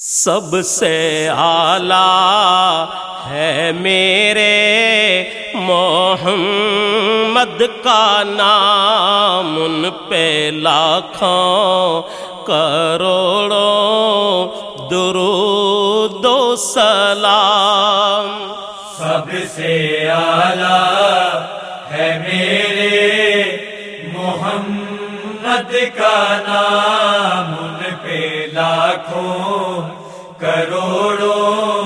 سب سے اعلی ہے میرے محمد کا نام ان پہ لاکھوں کروڑوں درود و سلام۔ سب سے اعلی ہے میرے محمد کا نام ان پہ لاکھوں کروڑوں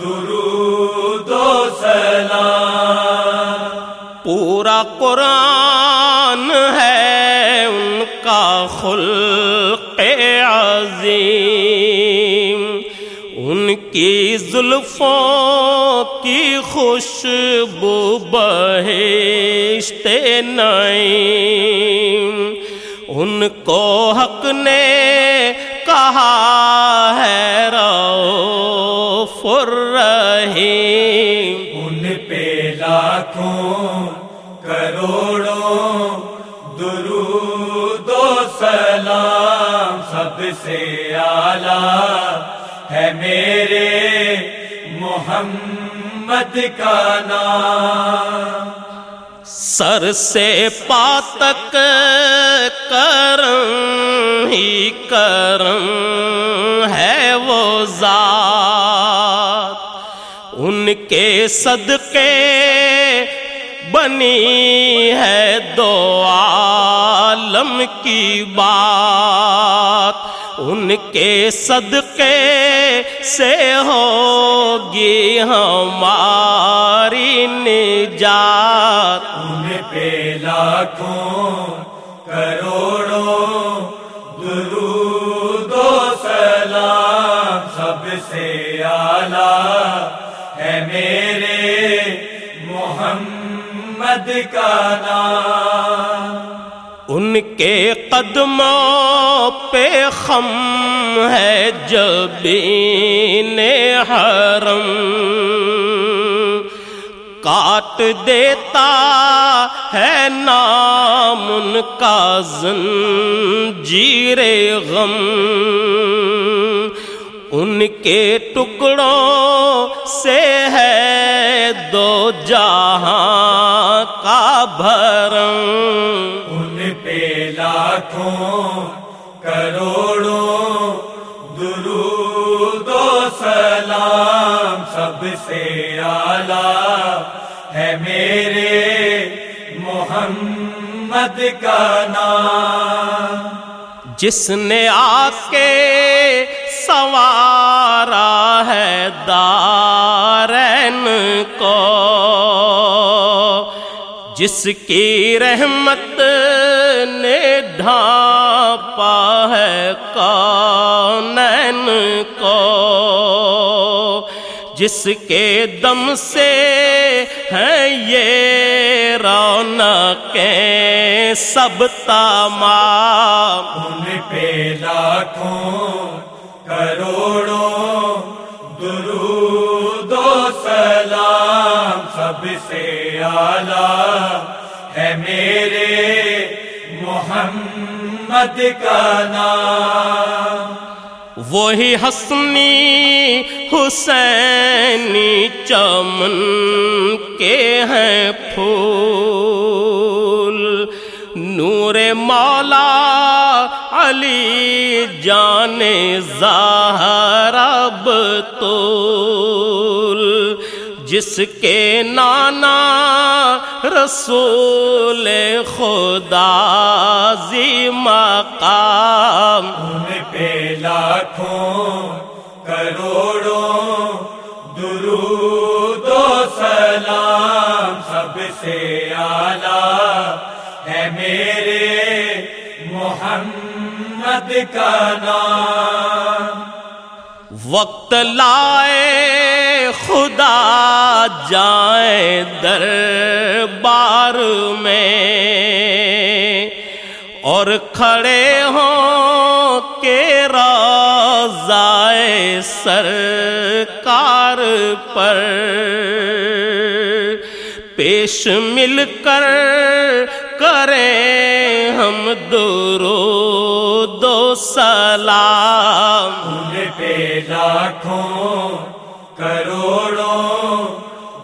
درود و سلام۔ پورا قرآن ہے ان کا خلق عظیم۔ ان کی زلفوں کی خوشبو بہشت نعیم۔ ان کو حق نے کہا ہے روف الرحیم۔ ان پہ لاکھوں کروڑوں درود و سلام سب سے اعلی ہے میرے محمد کا نام۔ سر سے پاتک کرم ہی کرم ہے وہ ذات۔ ان کے صدقے بنی ہے دو عالم کی بات۔ ان کے صدقے سے ہوگی ہماری نجات۔ ان پہ لاکھوں کروڑوں درود و سلام، سب سے اعلی ہے میرے محمد کا نام۔ ان کے قدموں پہ خم ہے جبین حرم کاٹ دیتا ہے نام ان کا زنجیر غم۔ ان کے ٹکڑوں سے ہے دو جہاں کا بھرم۔ لاکھوں کروڑوں درود و سلام سب سے اعلی ہے میرے محمد کا نام۔ جس نے آ کے سوارا ہے دارین کو، جس کی رحمت ڈھانپا ہے کونین کو، جس کے دم سے ہے یہ رونقیں سب تمام۔ ان پہ لاکھوں کروڑوں درود و سلام، سب سے اعلی ہے میرے محمد کا نام۔ وہی حسنی حسینی چمن کے ہیں پھول۔ نور مولا علی جان ظاہر بطول جس کے نانا رسول خدا زی مقام۔ ان پہ لاکھوں کروڑوں درود و سلام سب سے اعلی ہے میرے محمد کا نام۔ وقت لائے خدا جائیں دربار میں اور کھڑے ہوں کے روزائے سرکار پر پیش مل کر کریں ہم درود درود و سلام۔ پہ لاکھوں کروڑوں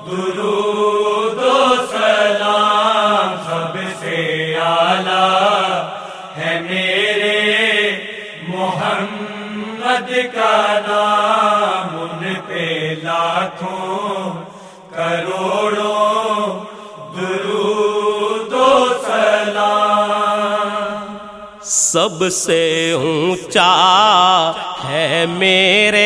درود و سلام سب سے آلہ ہے میرے محمد کا نام، ان پہ لاکھوں کروڑوں سب سے اونچا ہے میرے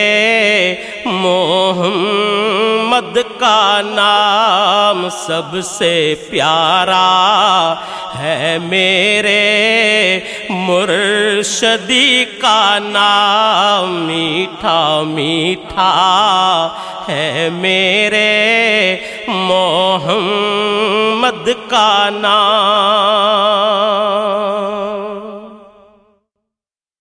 محمد کا نام سب سے پیارا ہے میرے مرشدی کا نام میٹھا میٹھا ہے میرے محمد کا نام